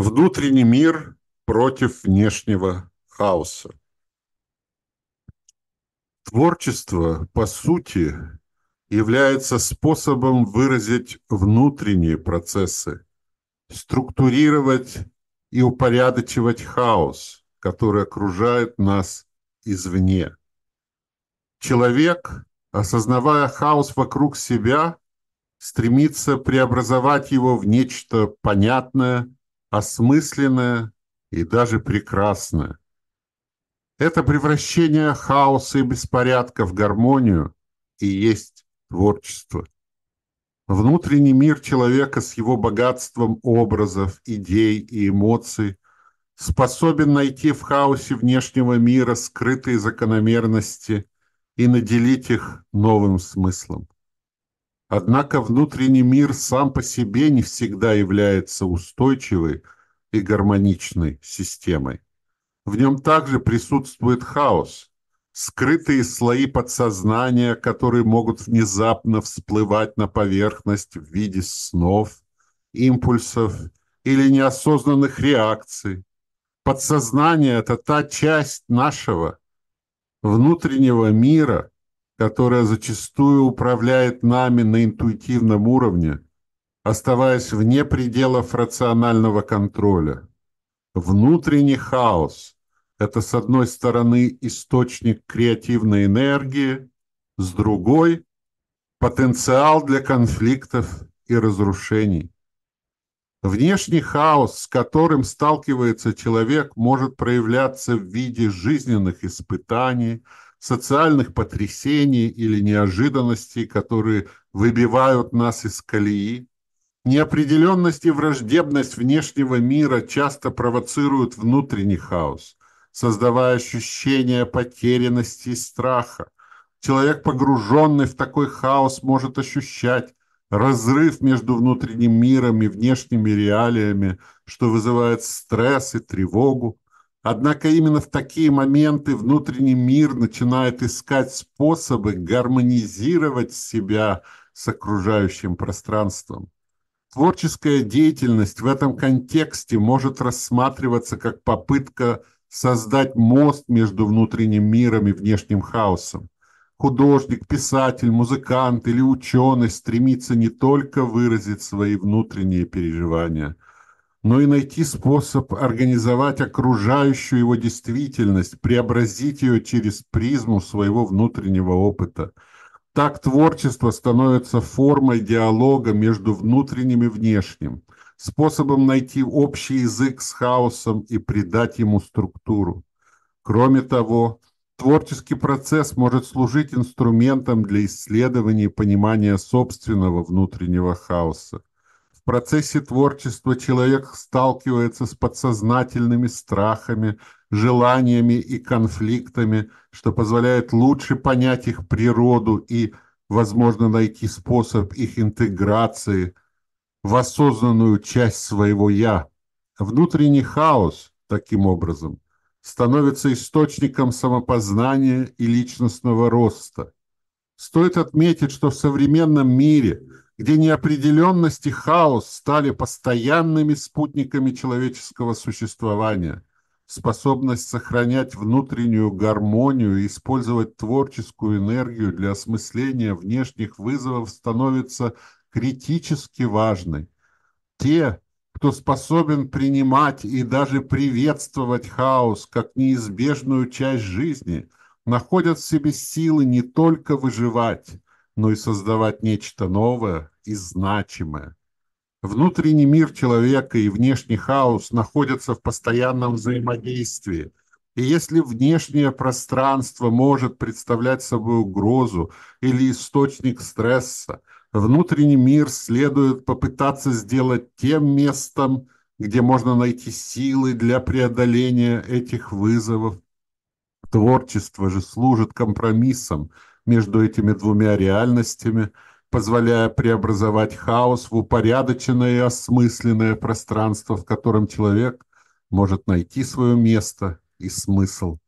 Внутренний мир против внешнего хаоса. Творчество, по сути, является способом выразить внутренние процессы, структурировать и упорядочивать хаос, который окружает нас извне. Человек, осознавая хаос вокруг себя, стремится преобразовать его в нечто понятное, осмысленное и даже прекрасное. Это превращение хаоса и беспорядка в гармонию и есть творчество. Внутренний мир человека с его богатством образов, идей и эмоций способен найти в хаосе внешнего мира скрытые закономерности и наделить их новым смыслом. Однако внутренний мир сам по себе не всегда является устойчивой и гармоничной системой. В нем также присутствует хаос, скрытые слои подсознания, которые могут внезапно всплывать на поверхность в виде снов, импульсов или неосознанных реакций. Подсознание – это та часть нашего внутреннего мира, которая зачастую управляет нами на интуитивном уровне, оставаясь вне пределов рационального контроля. Внутренний хаос – это, с одной стороны, источник креативной энергии, с другой – потенциал для конфликтов и разрушений. Внешний хаос, с которым сталкивается человек, может проявляться в виде жизненных испытаний – социальных потрясений или неожиданностей, которые выбивают нас из колеи. Неопределенность и враждебность внешнего мира часто провоцируют внутренний хаос, создавая ощущение потерянности и страха. Человек, погруженный в такой хаос, может ощущать разрыв между внутренним миром и внешними реалиями, что вызывает стресс и тревогу. Однако именно в такие моменты внутренний мир начинает искать способы гармонизировать себя с окружающим пространством. Творческая деятельность в этом контексте может рассматриваться как попытка создать мост между внутренним миром и внешним хаосом. Художник, писатель, музыкант или ученый стремится не только выразить свои внутренние переживания – но и найти способ организовать окружающую его действительность, преобразить ее через призму своего внутреннего опыта. Так творчество становится формой диалога между внутренним и внешним, способом найти общий язык с хаосом и придать ему структуру. Кроме того, творческий процесс может служить инструментом для исследования и понимания собственного внутреннего хаоса процессе творчества человек сталкивается с подсознательными страхами, желаниями и конфликтами, что позволяет лучше понять их природу и, возможно, найти способ их интеграции в осознанную часть своего «я». Внутренний хаос, таким образом, становится источником самопознания и личностного роста. Стоит отметить, что в современном мире – где неопределенность и хаос стали постоянными спутниками человеческого существования. Способность сохранять внутреннюю гармонию и использовать творческую энергию для осмысления внешних вызовов становится критически важной. Те, кто способен принимать и даже приветствовать хаос как неизбежную часть жизни, находят в себе силы не только выживать, но и создавать нечто новое и значимое. Внутренний мир человека и внешний хаос находятся в постоянном взаимодействии. И если внешнее пространство может представлять собой угрозу или источник стресса, внутренний мир следует попытаться сделать тем местом, где можно найти силы для преодоления этих вызовов. Творчество же служит компромиссом – между этими двумя реальностями, позволяя преобразовать хаос в упорядоченное и осмысленное пространство, в котором человек может найти свое место и смысл.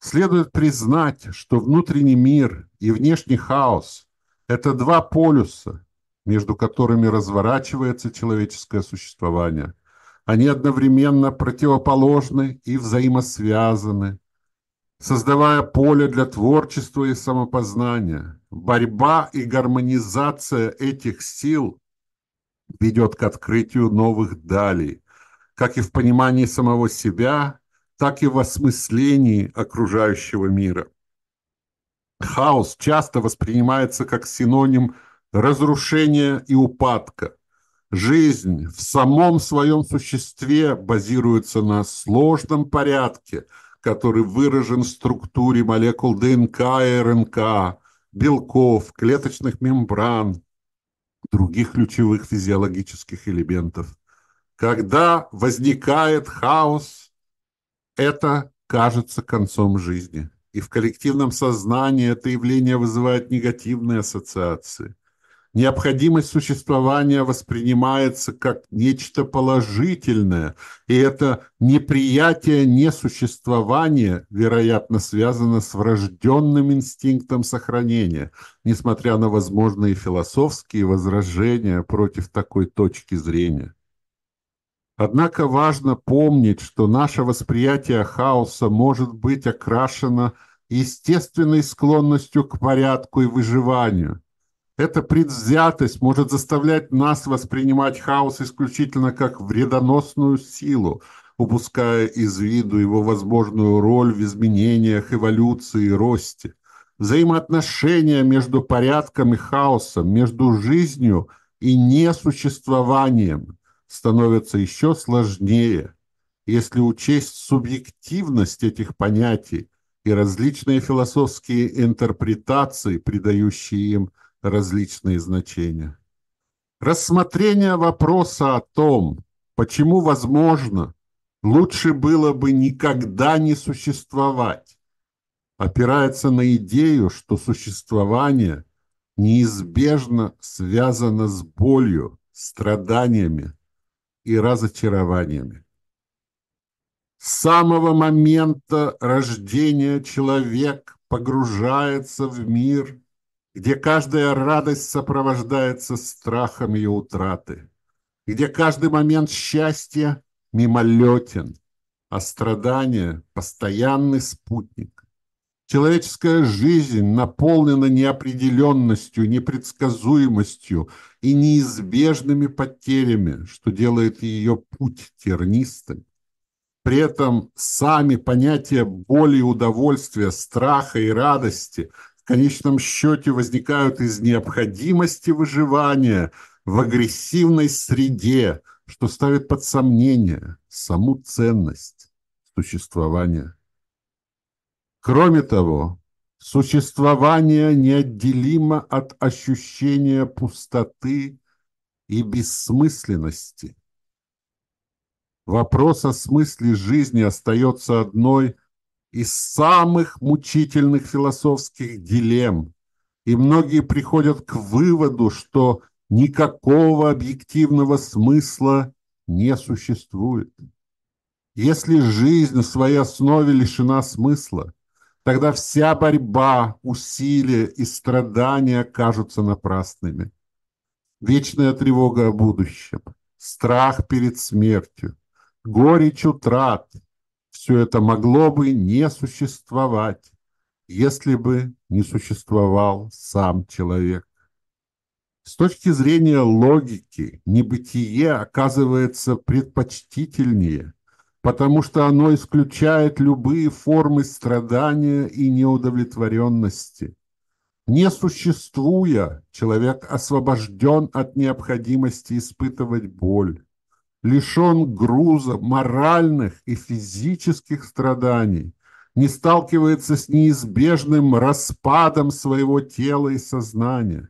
Следует признать, что внутренний мир и внешний хаос – это два полюса, между которыми разворачивается человеческое существование. Они одновременно противоположны и взаимосвязаны, создавая поле для творчества и самопознания. Борьба и гармонизация этих сил ведет к открытию новых далей, как и в понимании самого себя, так и в осмыслении окружающего мира. Хаос часто воспринимается как синоним разрушения и упадка. Жизнь в самом своем существе базируется на сложном порядке, который выражен в структуре молекул ДНК и РНК, белков, клеточных мембран, других ключевых физиологических элементов. Когда возникает хаос, это кажется концом жизни. И в коллективном сознании это явление вызывает негативные ассоциации. Необходимость существования воспринимается как нечто положительное, и это неприятие несуществования, вероятно, связано с врожденным инстинктом сохранения, несмотря на возможные философские возражения против такой точки зрения. Однако важно помнить, что наше восприятие хаоса может быть окрашено естественной склонностью к порядку и выживанию – эта предвзятость может заставлять нас воспринимать хаос исключительно как вредоносную силу, упуская из виду его возможную роль в изменениях, эволюции и росте. Взаимоотношения между порядком и хаосом, между жизнью и несуществованием становятся еще сложнее, если учесть субъективность этих понятий и различные философские интерпретации, придающие им различные значения. Рассмотрение вопроса о том, почему возможно, лучше было бы никогда не существовать, опирается на идею, что существование неизбежно связано с болью, страданиями и разочарованиями. С самого момента рождения человек погружается в мир где каждая радость сопровождается страхом ее утраты, где каждый момент счастья мимолетен, а страдание – постоянный спутник. Человеческая жизнь наполнена неопределенностью, непредсказуемостью и неизбежными потерями, что делает ее путь тернистым. При этом сами понятия боли и удовольствия, страха и радости конечном счете возникают из необходимости выживания в агрессивной среде, что ставит под сомнение саму ценность существования. Кроме того, существование неотделимо от ощущения пустоты и бессмысленности. Вопрос о смысле жизни остается одной из самых мучительных философских дилемм, и многие приходят к выводу, что никакого объективного смысла не существует. Если жизнь в своей основе лишена смысла, тогда вся борьба, усилия и страдания кажутся напрасными. Вечная тревога о будущем, страх перед смертью, горечь утрат – все это могло бы не существовать, если бы не существовал сам человек. С точки зрения логики, небытие оказывается предпочтительнее, потому что оно исключает любые формы страдания и неудовлетворенности. Не существуя, человек освобожден от необходимости испытывать боль лишен груза моральных и физических страданий, не сталкивается с неизбежным распадом своего тела и сознания.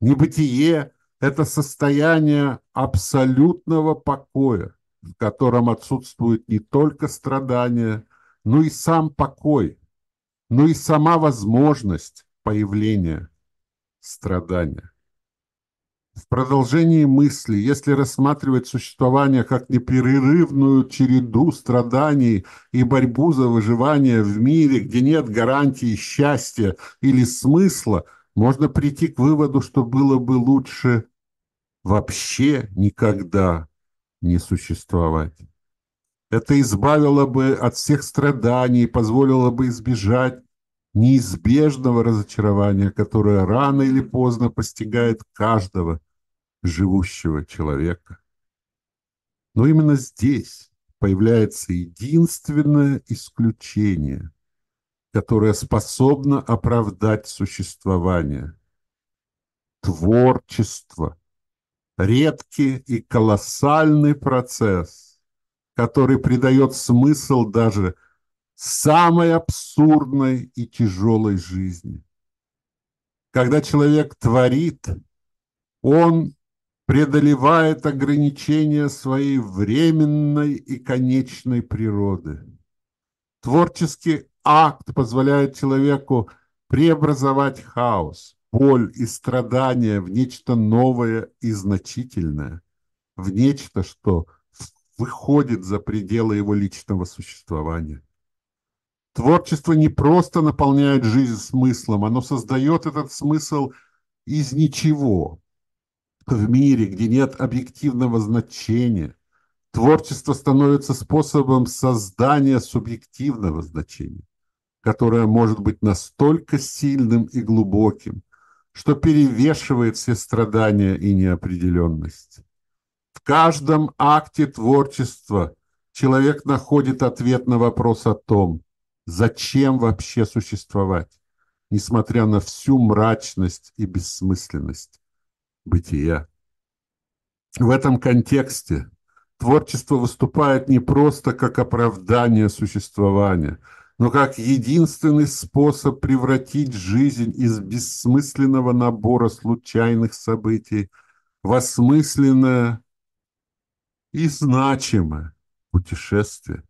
Небытие – это состояние абсолютного покоя, в котором отсутствует не только страдание, но и сам покой, но и сама возможность появления страдания. В продолжении мысли, если рассматривать существование как непрерывную череду страданий и борьбу за выживание в мире, где нет гарантии счастья или смысла, можно прийти к выводу, что было бы лучше вообще никогда не существовать. Это избавило бы от всех страданий, позволило бы избежать неизбежного разочарования, которое рано или поздно постигает каждого живущего человека. Но именно здесь появляется единственное исключение, которое способно оправдать существование. Творчество. Редкий и колоссальный процесс, который придает смысл даже самой абсурдной и тяжелой жизни. Когда человек творит, он преодолевает ограничения своей временной и конечной природы. Творческий акт позволяет человеку преобразовать хаос, боль и страдания в нечто новое и значительное, в нечто, что выходит за пределы его личного существования. Творчество не просто наполняет жизнь смыслом, оно создает этот смысл из ничего. В мире, где нет объективного значения, творчество становится способом создания субъективного значения, которое может быть настолько сильным и глубоким, что перевешивает все страдания и неопределенность. В каждом акте творчества человек находит ответ на вопрос о том, Зачем вообще существовать, несмотря на всю мрачность и бессмысленность бытия? В этом контексте творчество выступает не просто как оправдание существования, но как единственный способ превратить жизнь из бессмысленного набора случайных событий в осмысленное и значимое путешествие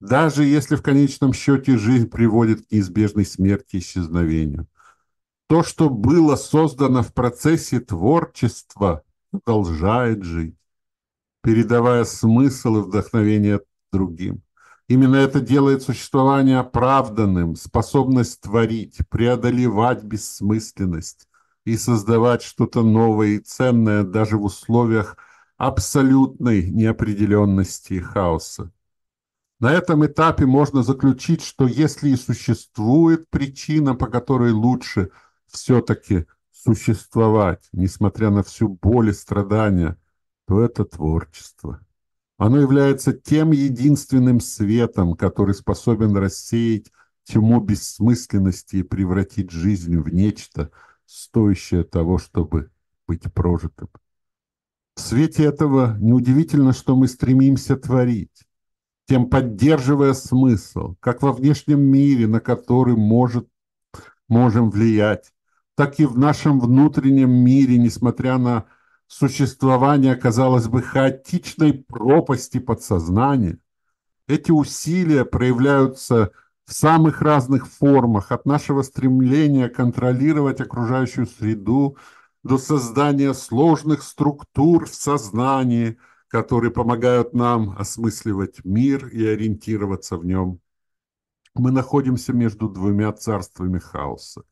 даже если в конечном счете жизнь приводит к неизбежной смерти и исчезновению. То, что было создано в процессе творчества, продолжает жить, передавая смысл и вдохновение другим. Именно это делает существование оправданным, способность творить, преодолевать бессмысленность и создавать что-то новое и ценное даже в условиях абсолютной неопределенности и хаоса. На этом этапе можно заключить, что если и существует причина, по которой лучше все-таки существовать, несмотря на всю боль и страдания, то это творчество. Оно является тем единственным светом, который способен рассеять тьму бессмысленности и превратить жизнь в нечто, стоящее того, чтобы быть прожитым. В свете этого неудивительно, что мы стремимся творить тем поддерживая смысл, как во внешнем мире, на который может, можем влиять, так и в нашем внутреннем мире, несмотря на существование, казалось бы, хаотичной пропасти подсознания. Эти усилия проявляются в самых разных формах, от нашего стремления контролировать окружающую среду до создания сложных структур в сознании – которые помогают нам осмысливать мир и ориентироваться в нем. Мы находимся между двумя царствами хаоса.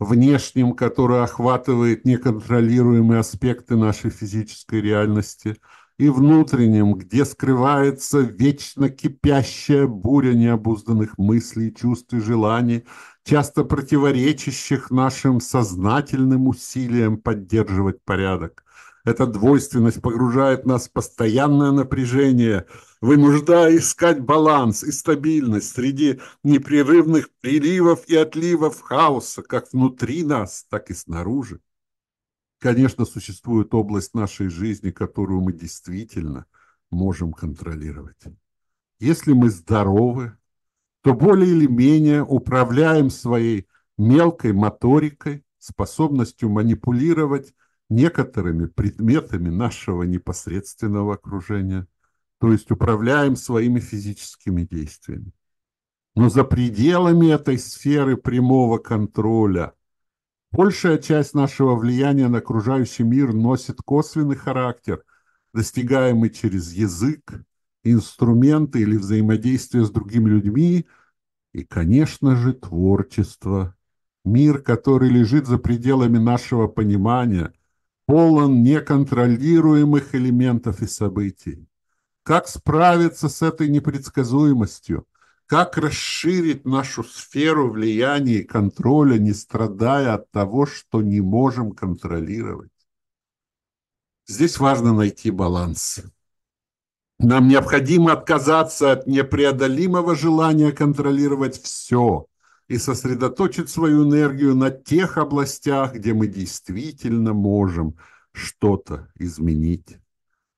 Внешним, которое охватывает неконтролируемые аспекты нашей физической реальности, и внутренним, где скрывается вечно кипящая буря необузданных мыслей, чувств и желаний, часто противоречащих нашим сознательным усилиям поддерживать порядок. Эта двойственность погружает нас в постоянное напряжение, вынуждая искать баланс и стабильность среди непрерывных приливов и отливов хаоса, как внутри нас, так и снаружи. Конечно, существует область нашей жизни, которую мы действительно можем контролировать. Если мы здоровы, то более или менее управляем своей мелкой моторикой, способностью манипулировать некоторыми предметами нашего непосредственного окружения, то есть управляем своими физическими действиями. Но за пределами этой сферы прямого контроля большая часть нашего влияния на окружающий мир носит косвенный характер, достигаемый через язык, инструменты или взаимодействие с другими людьми и, конечно же, творчество. Мир, который лежит за пределами нашего понимания – полон неконтролируемых элементов и событий. Как справиться с этой непредсказуемостью? Как расширить нашу сферу влияния и контроля, не страдая от того, что не можем контролировать? Здесь важно найти баланс. Нам необходимо отказаться от непреодолимого желания контролировать все и сосредоточить свою энергию на тех областях, где мы действительно можем что-то изменить.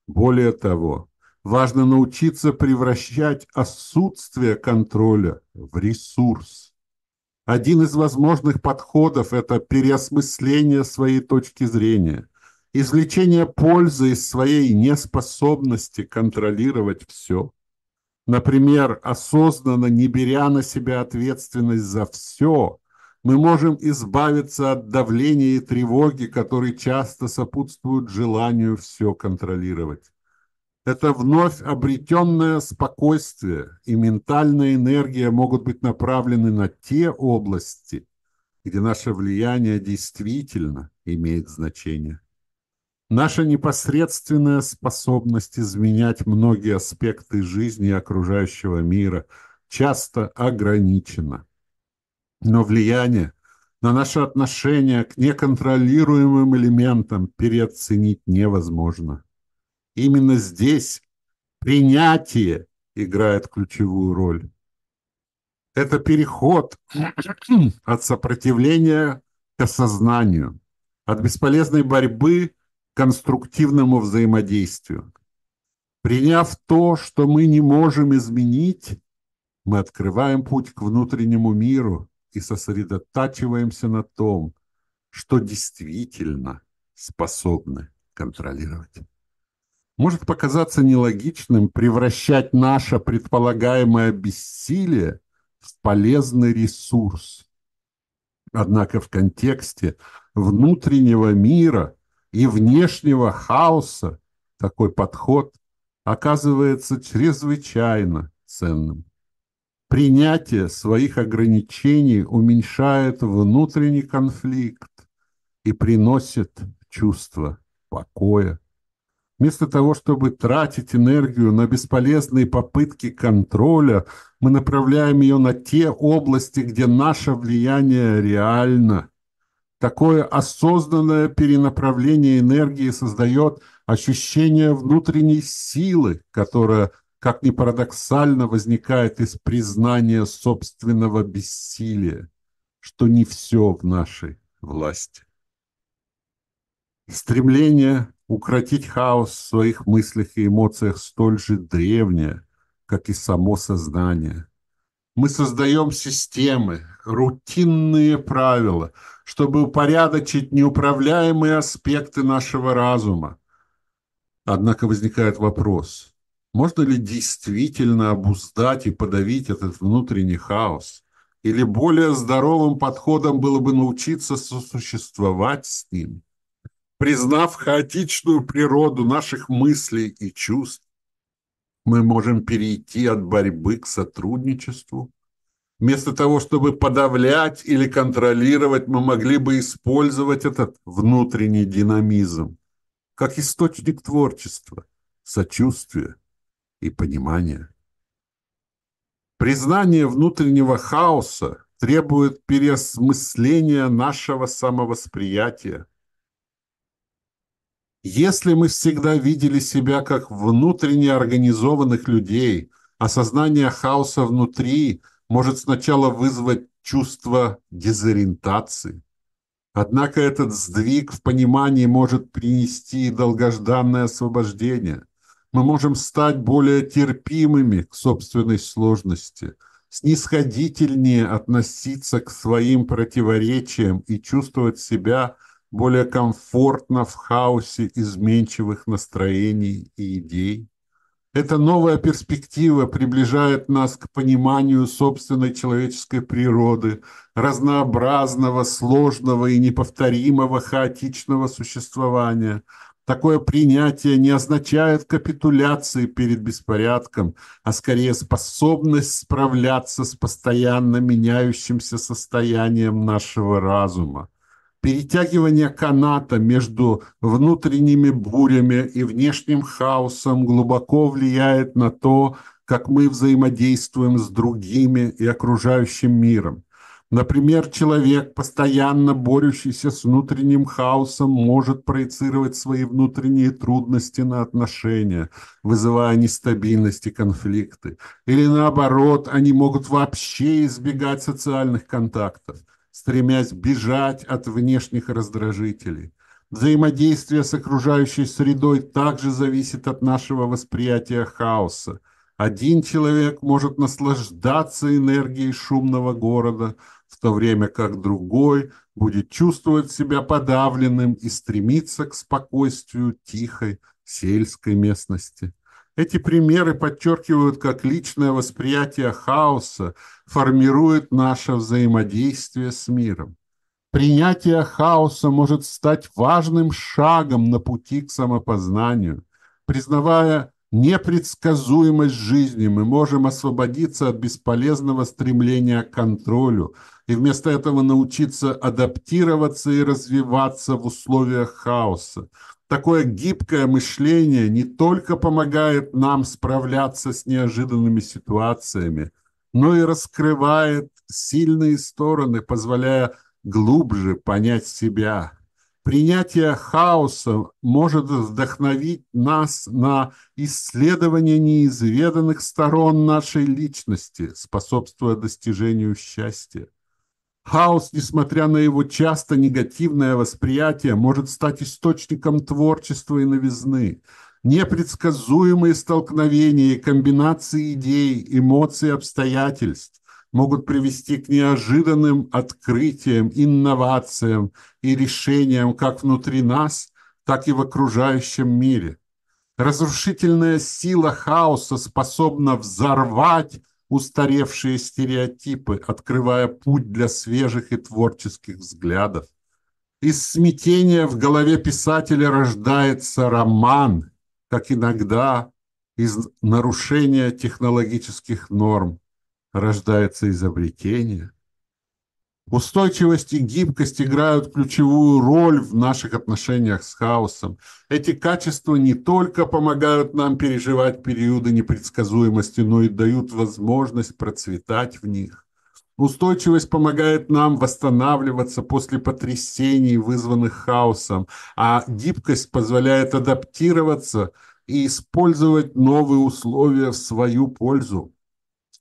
Более того, важно научиться превращать отсутствие контроля в ресурс. Один из возможных подходов – это переосмысление своей точки зрения – извлечение пользы из своей неспособности контролировать все. Например, осознанно не беря на себя ответственность за все, мы можем избавиться от давления и тревоги, которые часто сопутствуют желанию все контролировать. Это вновь обретенное спокойствие и ментальная энергия могут быть направлены на те области, где наше влияние действительно имеет значение. Наша непосредственная способность изменять многие аспекты жизни окружающего мира часто ограничена. Но влияние на наше отношение к неконтролируемым элементам переоценить невозможно. Именно здесь принятие играет ключевую роль. Это переход от сопротивления к осознанию, от бесполезной борьбы конструктивному взаимодействию. Приняв то, что мы не можем изменить, мы открываем путь к внутреннему миру и сосредотачиваемся на том, что действительно способны контролировать. Может показаться нелогичным превращать наше предполагаемое бессилие в полезный ресурс. Однако в контексте внутреннего мира и внешнего хаоса такой подход оказывается чрезвычайно ценным. Принятие своих ограничений уменьшает внутренний конфликт и приносит чувство покоя. Вместо того, чтобы тратить энергию на бесполезные попытки контроля, мы направляем ее на те области, где наше влияние реально – Такое осознанное перенаправление энергии создает ощущение внутренней силы, которая, как ни парадоксально, возникает из признания собственного бессилия, что не все в нашей власти. Стремление укротить хаос в своих мыслях и эмоциях столь же древнее, как и само сознание – мы создаем системы, рутинные правила, чтобы упорядочить неуправляемые аспекты нашего разума. Однако возникает вопрос, можно ли действительно обуздать и подавить этот внутренний хаос? Или более здоровым подходом было бы научиться сосуществовать с ним? Признав хаотичную природу наших мыслей и чувств, мы можем перейти от борьбы к сотрудничеству. Вместо того, чтобы подавлять или контролировать, мы могли бы использовать этот внутренний динамизм как источник творчества, сочувствия и понимания. Признание внутреннего хаоса требует переосмысления нашего самовосприятия – если мы всегда видели себя как внутренне организованных людей, осознание хаоса внутри может сначала вызвать чувство дезориентации. Однако этот сдвиг в понимании может принести долгожданное освобождение. Мы можем стать более терпимыми к собственной сложности, снисходительнее относиться к своим противоречиям и чувствовать себя более комфортно в хаосе изменчивых настроений и идей. Эта новая перспектива приближает нас к пониманию собственной человеческой природы, разнообразного, сложного и неповторимого хаотичного существования. Такое принятие не означает капитуляции перед беспорядком, а скорее способность справляться с постоянно меняющимся состоянием нашего разума Перетягивание каната между внутренними бурями и внешним хаосом глубоко влияет на то, как мы взаимодействуем с другими и окружающим миром. Например, человек, постоянно борющийся с внутренним хаосом, может проецировать свои внутренние трудности на отношения, вызывая нестабильность и конфликты. Или наоборот, они могут вообще избегать социальных контактов, стремясь бежать от внешних раздражителей. Взаимодействие с окружающей средой также зависит от нашего восприятия хаоса. Один человек может наслаждаться энергией шумного города – в то время как другой будет чувствовать себя подавленным и стремиться к спокойствию тихой сельской местности. Эти примеры подчеркивают, как личное восприятие хаоса формирует наше взаимодействие с миром. Принятие хаоса может стать важным шагом на пути к самопознанию, признавая непредсказуемость жизни, мы можем освободиться от бесполезного стремления к контролю и вместо этого научиться адаптироваться и развиваться в условиях хаоса. Такое гибкое мышление не только помогает нам справляться с неожиданными ситуациями, но и раскрывает сильные стороны, позволяя глубже понять себя, Принятие хаоса может вдохновить нас на исследование неизведанных сторон нашей личности, способствуя достижению счастья. Хаос, несмотря на его часто негативное восприятие, может стать источником творчества и новизны. Непредсказуемые столкновения и комбинации идей, эмоций, обстоятельств могут привести к неожиданным открытиям, инновациям и решениям как внутри нас, так и в окружающем мире. Разрушительная сила хаоса способна взорвать устаревшие стереотипы, открывая путь для свежих и творческих взглядов. Из смятения в голове писателя рождается роман, как иногда из нарушения технологических норм рождается изобретение. Устойчивость и гибкость играют ключевую роль в наших отношениях с хаосом. Эти качества не только помогают нам переживать периоды непредсказуемости, но и дают возможность процветать в них. Устойчивость помогает нам восстанавливаться после потрясений, вызванных хаосом, а гибкость позволяет адаптироваться и использовать новые условия в свою пользу.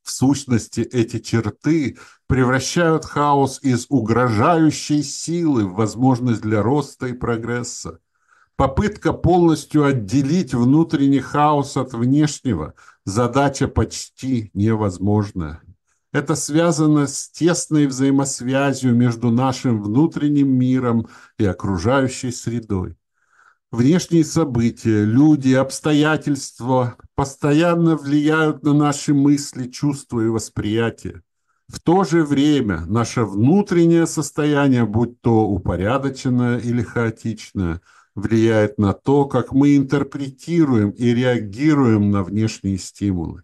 В сущности, эти черты превращают хаос из угрожающей силы в возможность для роста и прогресса. Попытка полностью отделить внутренний хаос от внешнего – задача почти невозможная. Это связано с тесной взаимосвязью между нашим внутренним миром и окружающей средой. Внешние события, люди, обстоятельства постоянно влияют на наши мысли, чувства и восприятия. В то же время наше внутреннее состояние, будь то упорядоченное или хаотичное, влияет на то, как мы интерпретируем и реагируем на внешние стимулы.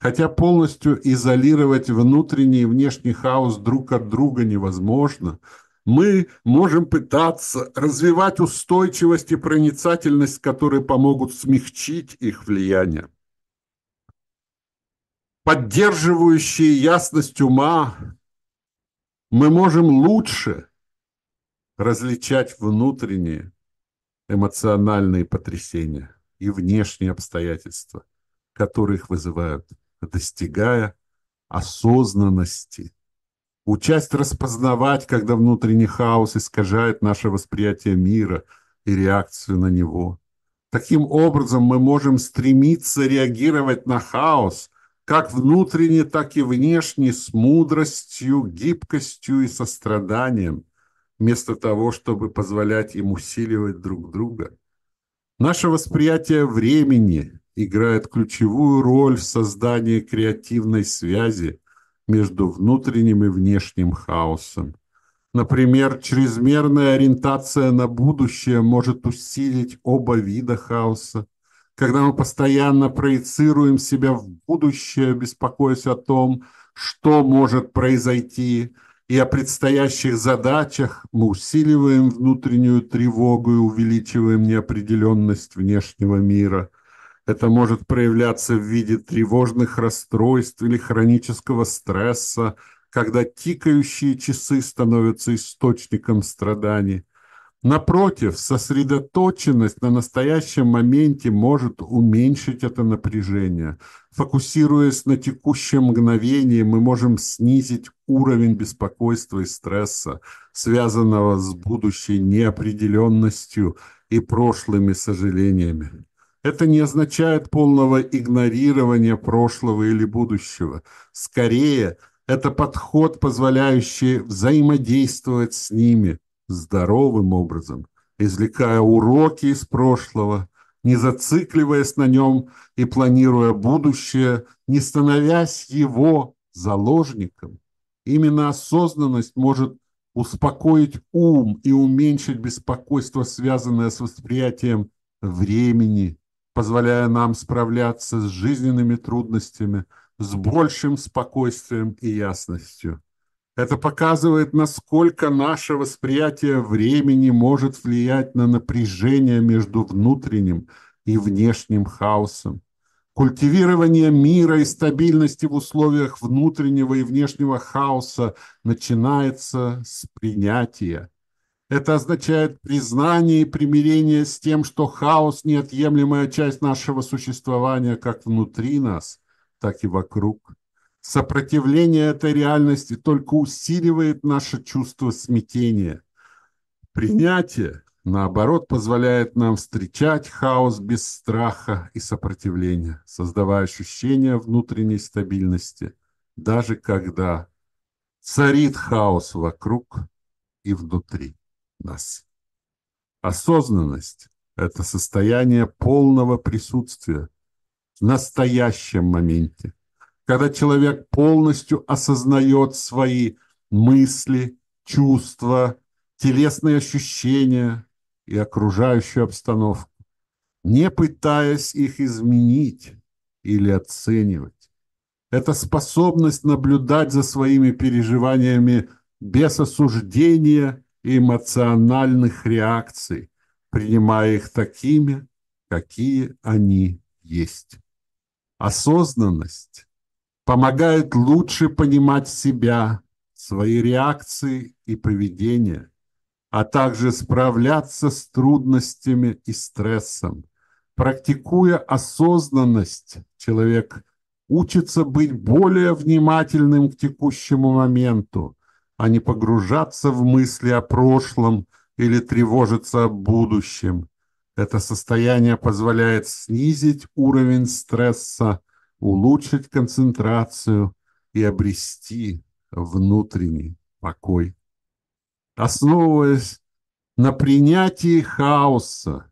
Хотя полностью изолировать внутренний и внешний хаос друг от друга невозможно – мы можем пытаться развивать устойчивость и проницательность, которые помогут смягчить их влияние. Поддерживающие ясность ума, мы можем лучше различать внутренние эмоциональные потрясения и внешние обстоятельства, которые их вызывают, достигая осознанности – Участь распознавать, когда внутренний хаос искажает наше восприятие мира и реакцию на него. Таким образом, мы можем стремиться реагировать на хаос как внутренне, так и внешне с мудростью, гибкостью и состраданием, вместо того, чтобы позволять им усиливать друг друга. Наше восприятие времени играет ключевую роль в создании креативной связи – между внутренним и внешним хаосом. Например, чрезмерная ориентация на будущее может усилить оба вида хаоса. Когда мы постоянно проецируем себя в будущее, беспокоясь о том, что может произойти, и о предстоящих задачах, мы усиливаем внутреннюю тревогу и увеличиваем неопределенность внешнего мира. Это может проявляться в виде тревожных расстройств или хронического стресса, когда тикающие часы становятся источником страданий. Напротив, сосредоточенность на настоящем моменте может уменьшить это напряжение. Фокусируясь на текущем мгновении, мы можем снизить уровень беспокойства и стресса, связанного с будущей неопределенностью и прошлыми сожалениями. Это не означает полного игнорирования прошлого или будущего. Скорее, это подход, позволяющий взаимодействовать с ними – здоровым образом, извлекая уроки из прошлого, не зацикливаясь на нем и планируя будущее, не становясь его заложником. Именно осознанность может успокоить ум и уменьшить беспокойство, связанное с восприятием времени, позволяя нам справляться с жизненными трудностями с большим спокойствием и ясностью. Это показывает, насколько наше восприятие времени может влиять на напряжение между внутренним и внешним хаосом. Культивирование мира и стабильности в условиях внутреннего и внешнего хаоса начинается с принятия. Это означает признание и примирение с тем, что хаос – неотъемлемая часть нашего существования как внутри нас, так и вокруг. Сопротивление этой реальности только усиливает наше чувство смятения. Принятие, наоборот, позволяет нам встречать хаос без страха и сопротивления, создавая ощущение внутренней стабильности, даже когда царит хаос вокруг и внутри нас. Осознанность – это состояние полного присутствия в настоящем моменте, когда человек полностью осознает свои мысли, чувства, телесные ощущения и окружающую обстановку, не пытаясь их изменить или оценивать. Это способность наблюдать за своими переживаниями без осуждения эмоциональных реакций, принимая их такими, какие они есть. Осознанность помогает лучше понимать себя, свои реакции и поведение, а также справляться с трудностями и стрессом. Практикуя осознанность, человек учится быть более внимательным к текущему моменту, а не погружаться в мысли о прошлом или тревожиться о будущем. Это состояние позволяет снизить уровень стресса улучшить концентрацию и обрести внутренний покой. Основываясь на принятии хаоса,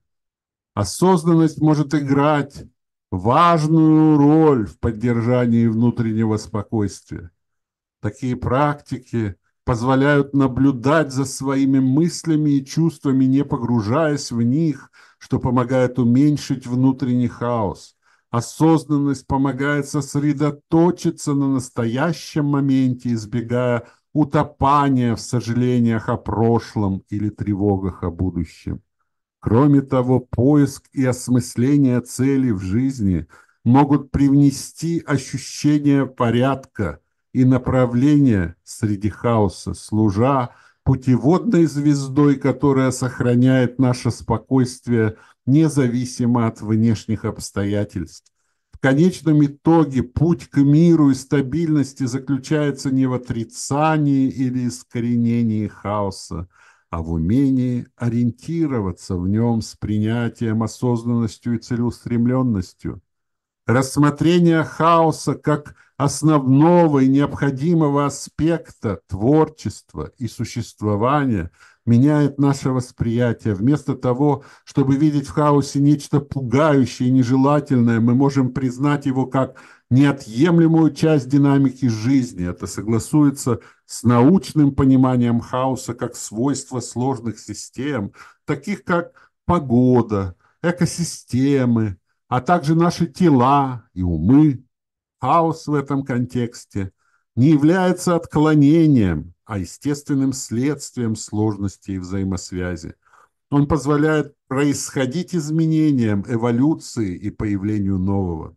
осознанность может играть важную роль в поддержании внутреннего спокойствия. Такие практики позволяют наблюдать за своими мыслями и чувствами, не погружаясь в них, что помогает уменьшить внутренний хаос. Осознанность помогает сосредоточиться на настоящем моменте, избегая утопания в сожалениях о прошлом или тревогах о будущем. Кроме того, поиск и осмысление целей в жизни могут привнести ощущение порядка и направления среди хаоса, служа путеводной звездой, которая сохраняет наше спокойствие независимо от внешних обстоятельств. В конечном итоге путь к миру и стабильности заключается не в отрицании или искоренении хаоса, а в умении ориентироваться в нем с принятием, осознанностью и целеустремленностью. Рассмотрение хаоса как основного и необходимого аспекта творчества и существования – меняет наше восприятие. Вместо того, чтобы видеть в хаосе нечто пугающее и нежелательное, мы можем признать его как неотъемлемую часть динамики жизни. Это согласуется с научным пониманием хаоса как свойства сложных систем, таких как погода, экосистемы, а также наши тела и умы. Хаос в этом контексте не является отклонением – а естественным следствием сложности и взаимосвязи. Он позволяет происходить изменениям, эволюции и появлению нового.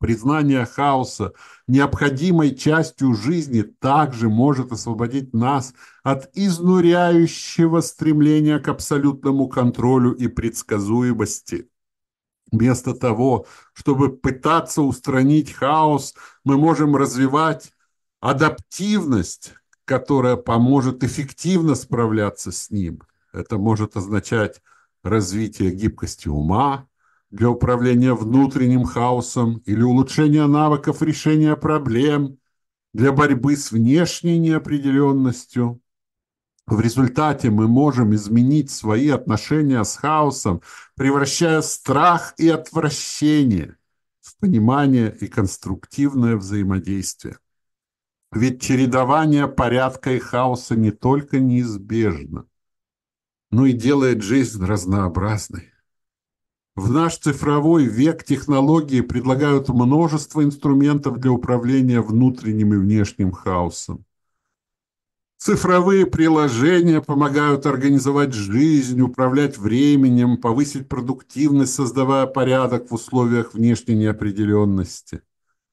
Признание хаоса необходимой частью жизни также может освободить нас от изнуряющего стремления к абсолютному контролю и предсказуемости. Вместо того, чтобы пытаться устранить хаос, мы можем развивать адаптивность, которая поможет эффективно справляться с ним. Это может означать развитие гибкости ума, для управления внутренним хаосом или улучшения навыков решения проблем, для борьбы с внешней неопределенностью. В результате мы можем изменить свои отношения с хаосом, превращая страх и отвращение в понимание и конструктивное взаимодействие. Ведь чередование порядка и хаоса не только неизбежно, но и делает жизнь разнообразной. В наш цифровой век технологии предлагают множество инструментов для управления внутренним и внешним хаосом. Цифровые приложения помогают организовать жизнь, управлять временем, повысить продуктивность, создавая порядок в условиях внешней неопределенности.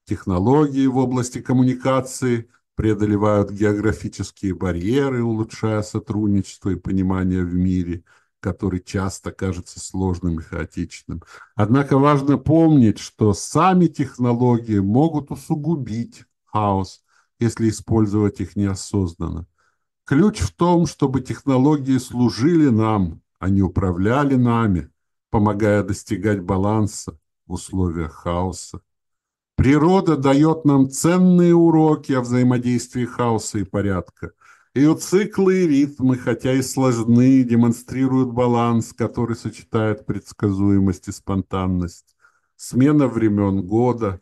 Технологии в области коммуникации преодолевают географические барьеры, улучшая сотрудничество и понимание в мире – который часто кажется сложным и хаотичным. Однако важно помнить, что сами технологии могут усугубить хаос, если использовать их неосознанно. Ключ в том, чтобы технологии служили нам, а не управляли нами, помогая достигать баланса в условиях хаоса. Природа дает нам ценные уроки о взаимодействии хаоса и порядка – ее циклы и ритмы, хотя и сложны, демонстрируют баланс, который сочетает предсказуемость и спонтанность. Смена времен года,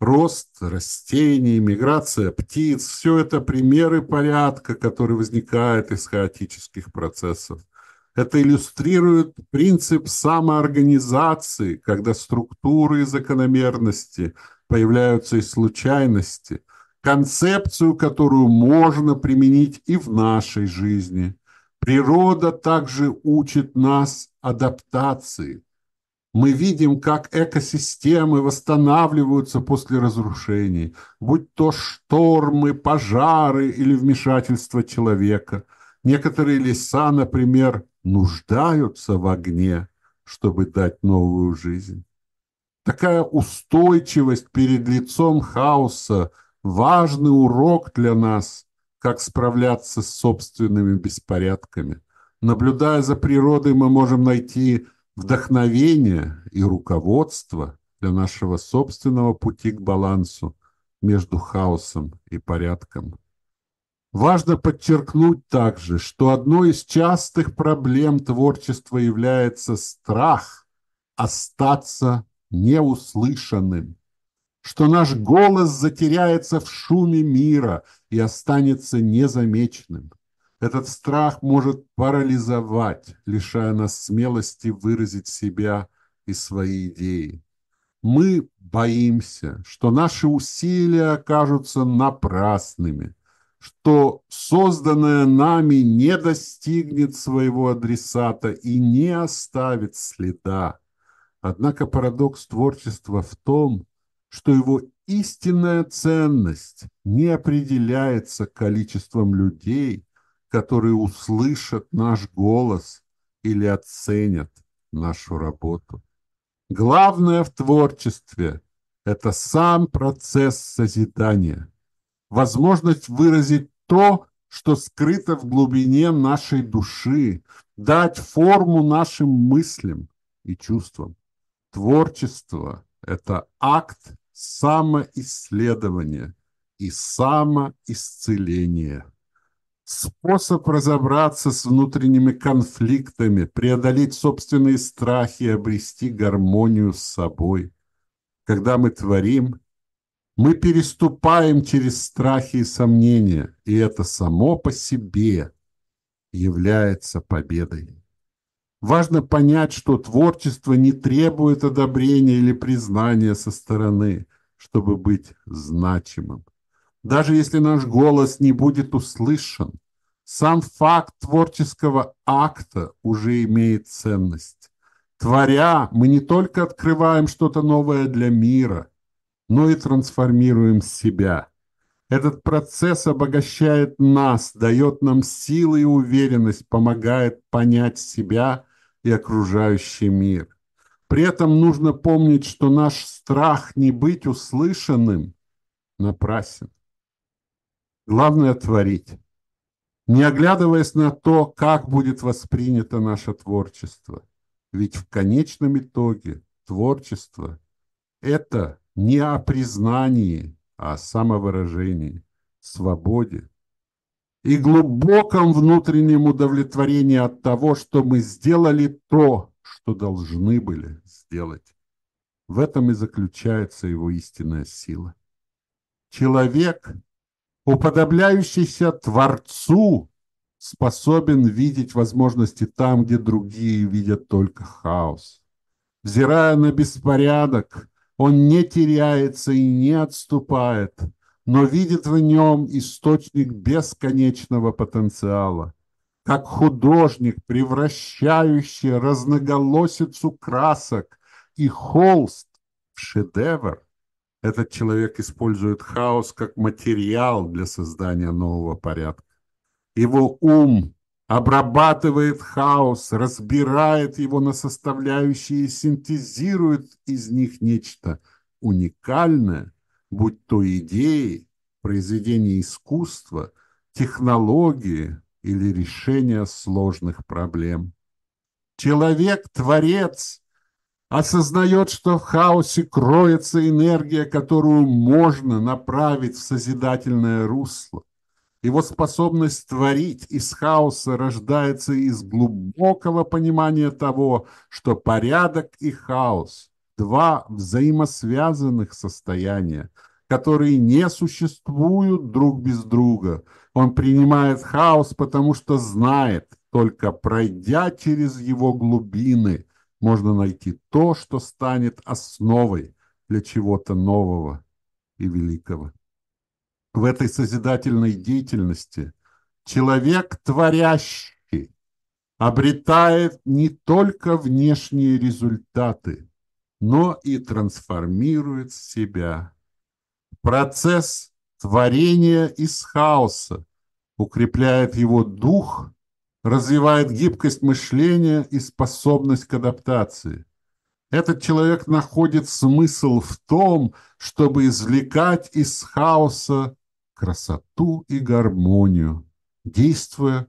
рост растений, миграция птиц – все это примеры порядка, который возникает из хаотических процессов. Это иллюстрирует принцип самоорганизации, когда структуры и закономерности появляются из случайности – концепцию, которую можно применить и в нашей жизни. Природа также учит нас адаптации. Мы видим, как экосистемы восстанавливаются после разрушений, будь то штормы, пожары или вмешательство человека. Некоторые леса, например, нуждаются в огне, чтобы дать новую жизнь. Такая устойчивость перед лицом хаоса – важный урок для нас, как справляться с собственными беспорядками. Наблюдая за природой, мы можем найти вдохновение и руководство для нашего собственного пути к балансу между хаосом и порядком. Важно подчеркнуть также, что одной из частых проблем творчества является страх остаться неуслышанным что наш голос затеряется в шуме мира и останется незамеченным. Этот страх может парализовать, лишая нас смелости выразить себя и свои идеи. Мы боимся, что наши усилия окажутся напрасными, что созданное нами не достигнет своего адресата и не оставит следа. Однако парадокс творчества в том, что его истинная ценность не определяется количеством людей, которые услышат наш голос или оценят нашу работу. Главное в творчестве – это сам процесс созидания, возможность выразить то, что скрыто в глубине нашей души, дать форму нашим мыслям и чувствам. Творчество – это акт самоисследование и самоисцеление. Способ разобраться с внутренними конфликтами, преодолеть собственные страхи и обрести гармонию с собой. Когда мы творим, мы переступаем через страхи и сомнения, и это само по себе является победой. Важно понять, что творчество не требует одобрения или признания со стороны, чтобы быть значимым. Даже если наш голос не будет услышан, сам факт творческого акта уже имеет ценность. Творя, мы не только открываем что-то новое для мира, но и трансформируем себя. Этот процесс обогащает нас, дает нам силы и уверенность, помогает понять себя и окружающий мир. При этом нужно помнить, что наш страх не быть услышанным напрасен. Главное – творить, не оглядываясь на то, как будет воспринято наше творчество. Ведь в конечном итоге творчество – это не о признании, а о самовыражении, свободе и глубоком внутреннем удовлетворении от того, что мы сделали то, что должны были сделать. В этом и заключается его истинная сила. Человек, уподобляющийся Творцу, способен видеть возможности там, где другие видят только хаос. Взирая на беспорядок, он не теряется и не отступает, но видит в нем источник бесконечного потенциала. Как художник, превращающий разноголосицу красок и холст в шедевр, этот человек использует хаос как материал для создания нового порядка. Его ум обрабатывает хаос, разбирает его на составляющие и синтезирует из них нечто уникальное, будь то идеи, произведения искусства, технологии или решение сложных проблем. Человек-творец осознает, что в хаосе кроется энергия, которую можно направить в созидательное русло. Его способность творить из хаоса рождается из глубокого понимания того, что порядок и хаос – два взаимосвязанных состояния, которые не существуют друг без друга. Он принимает хаос, потому что знает, только пройдя через его глубины, можно найти то, что станет основой для чего-то нового и великого в этой созидательной деятельности человек творящий обретает не только внешние результаты, но и трансформирует себя. Процесс творения из хаоса укрепляет его дух, развивает гибкость мышления и способность к адаптации. Этот человек находит смысл в том, чтобы извлекать из хаоса красоту и гармонию, действуя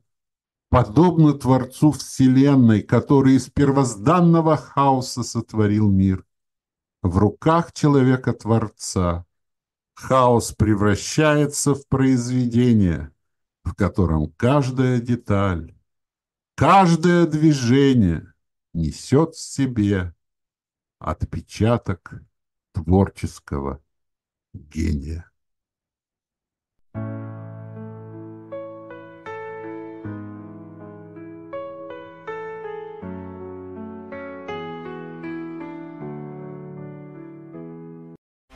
подобно Творцу Вселенной, который из первозданного хаоса сотворил мир. В руках человека-творца хаос превращается в произведение, в котором каждая деталь, каждое движение несет в себе отпечаток творческого гения.